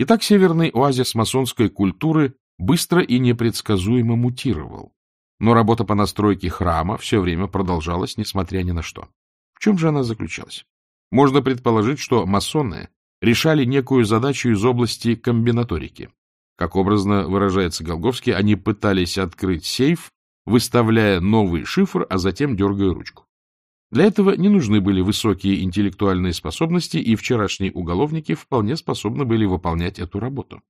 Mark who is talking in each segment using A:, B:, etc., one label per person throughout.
A: Итак, северный оазис масонской культуры быстро и непредсказуемо мутировал. Но работа по настройке храма все время продолжалась, несмотря ни на что. В чем же она заключалась? Можно предположить, что масоны решали некую задачу из области комбинаторики. Как образно выражается Голговский, они пытались открыть сейф, выставляя новый шифр, а затем дергая ручку. Для этого не нужны были высокие интеллектуальные способности, и вчерашние уголовники вполне способны были выполнять эту работу.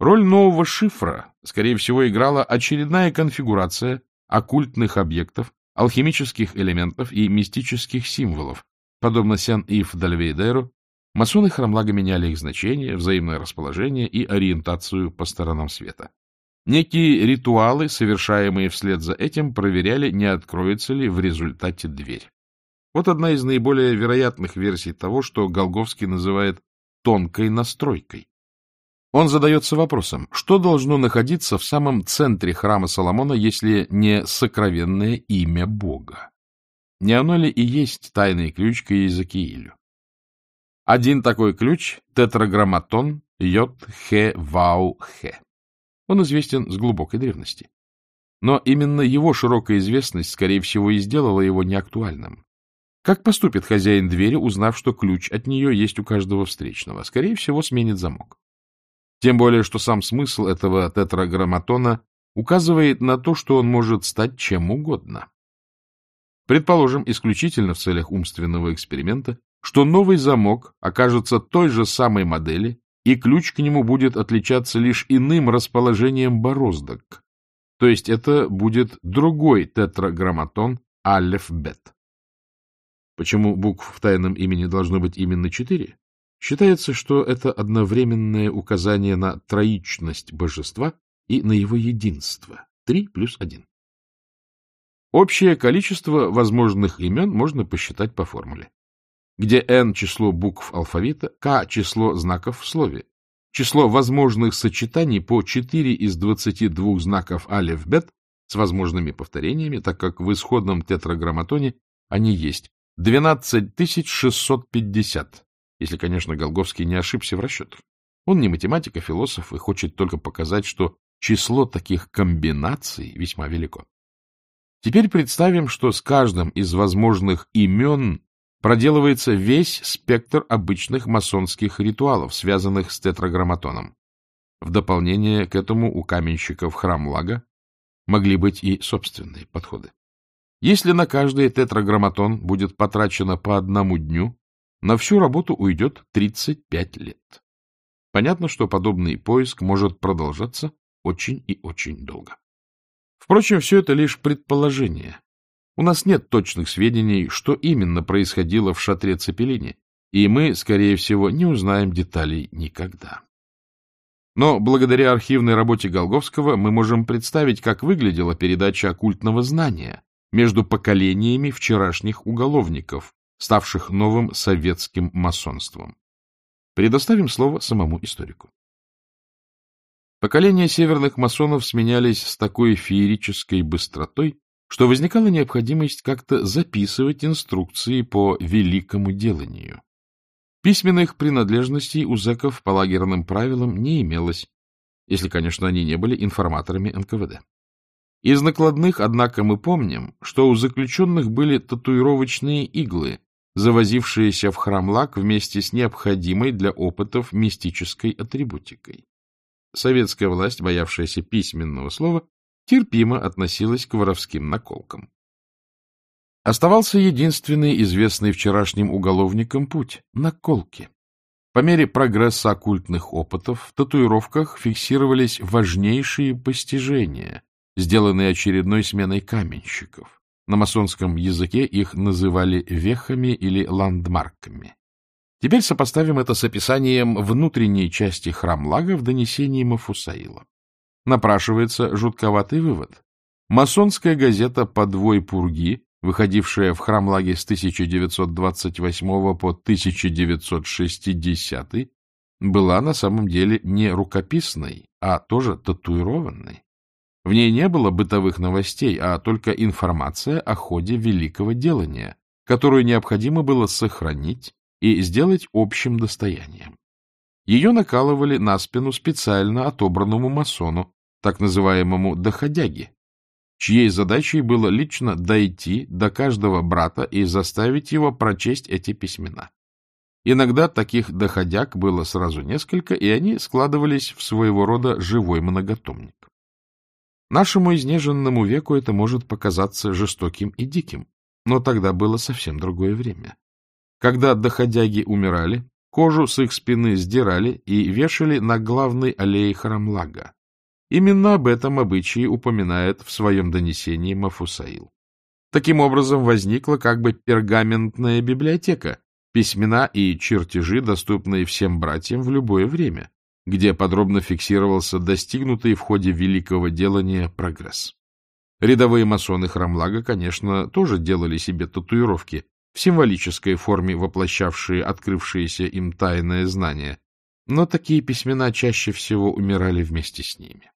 A: Роль нового шифра, скорее всего, играла очередная конфигурация оккультных объектов, алхимических элементов и мистических символов. Подобно Сен-Ив Дальвейдеру, масоны храмлага меняли их значение, взаимное расположение и ориентацию по сторонам света. Некие ритуалы, совершаемые вслед за этим, проверяли, не откроется ли в результате дверь. Вот одна из наиболее вероятных версий того, что Голговский называет «тонкой настройкой». Он задается вопросом, что должно находиться в самом центре храма Соломона, если не сокровенное имя Бога? Не оно ли и есть тайный ключ к Иезекиилю? Один такой ключ — тетраграмматон Йод-Хе-Вау-Хе. Он известен с глубокой древности. Но именно его широкая известность, скорее всего, и сделала его неактуальным. Как поступит хозяин двери, узнав, что ключ от нее есть у каждого встречного? Скорее всего, сменит замок. Тем более, что сам смысл этого тетраграмматона указывает на то, что он может стать чем угодно. Предположим, исключительно в целях умственного эксперимента, что новый замок окажется той же самой модели, и ключ к нему будет отличаться лишь иным расположением бороздок. То есть это будет другой тетраграмматон алеф-бет. Почему букв в тайном имени должно быть именно четыре? Считается, что это одновременное указание на троичность божества и на его единство. Три плюс один. Общее количество возможных имен можно посчитать по формуле где n — число букв алфавита, k — число знаков в слове. Число возможных сочетаний по 4 из 22 знаков алеф-бет с возможными повторениями, так как в исходном тетраграмматоне они есть 12650, если, конечно, Голговский не ошибся в расчетах. Он не математик, а философ и хочет только показать, что число таких комбинаций весьма велико. Теперь представим, что с каждым из возможных имен проделывается весь спектр обычных масонских ритуалов, связанных с тетраграмматоном. В дополнение к этому у каменщиков храм-лага могли быть и собственные подходы. Если на каждый тетраграмматон будет потрачено по одному дню, на всю работу уйдет 35 лет. Понятно, что подобный поиск может продолжаться очень и очень долго. Впрочем, все это лишь предположение, у нас нет точных сведений, что именно происходило в шатре Цепелини, и мы, скорее всего, не узнаем деталей никогда. Но благодаря архивной работе Голговского мы можем представить, как выглядела передача оккультного знания между поколениями вчерашних уголовников, ставших новым советским масонством. Предоставим слово самому историку. Поколения северных масонов сменялись с такой феерической быстротой, что возникала необходимость как-то записывать инструкции по великому деланию. Письменных принадлежностей у зэков по лагерным правилам не имелось, если, конечно, они не были информаторами НКВД. Из накладных, однако, мы помним, что у заключенных были татуировочные иглы, завозившиеся в храм лак вместе с необходимой для опытов мистической атрибутикой. Советская власть, боявшаяся письменного слова, терпимо относилась к воровским наколкам. Оставался единственный известный вчерашним уголовникам путь — наколки. По мере прогресса оккультных опытов в татуировках фиксировались важнейшие постижения, сделанные очередной сменой каменщиков. На масонском языке их называли вехами или ландмарками. Теперь сопоставим это с описанием внутренней части храмлага в донесении Мафусаила напрашивается жутковатый вывод. Масонская газета «Подвой пурги», выходившая в храмлаге с 1928 по 1960, была на самом деле не рукописной, а тоже татуированной. В ней не было бытовых новостей, а только информация о ходе великого делания, которую необходимо было сохранить и сделать общим достоянием. Ее накалывали на спину специально отобранному масону, так называемому доходяге, чьей задачей было лично дойти до каждого брата и заставить его прочесть эти письмена. Иногда таких доходяг было сразу несколько, и они складывались в своего рода живой многотомник. Нашему изнеженному веку это может показаться жестоким и диким, но тогда было совсем другое время. Когда доходяги умирали, кожу с их спины сдирали и вешали на главной аллее Харамлага. Именно об этом обычае упоминает в своем донесении Мафусаил. Таким образом возникла как бы пергаментная библиотека, письмена и чертежи, доступные всем братьям в любое время, где подробно фиксировался достигнутый в ходе великого делания прогресс. Рядовые масоны Храмлага, конечно, тоже делали себе татуировки в символической форме, воплощавшие открывшиеся им тайное знание, но такие письмена чаще всего умирали вместе с ними.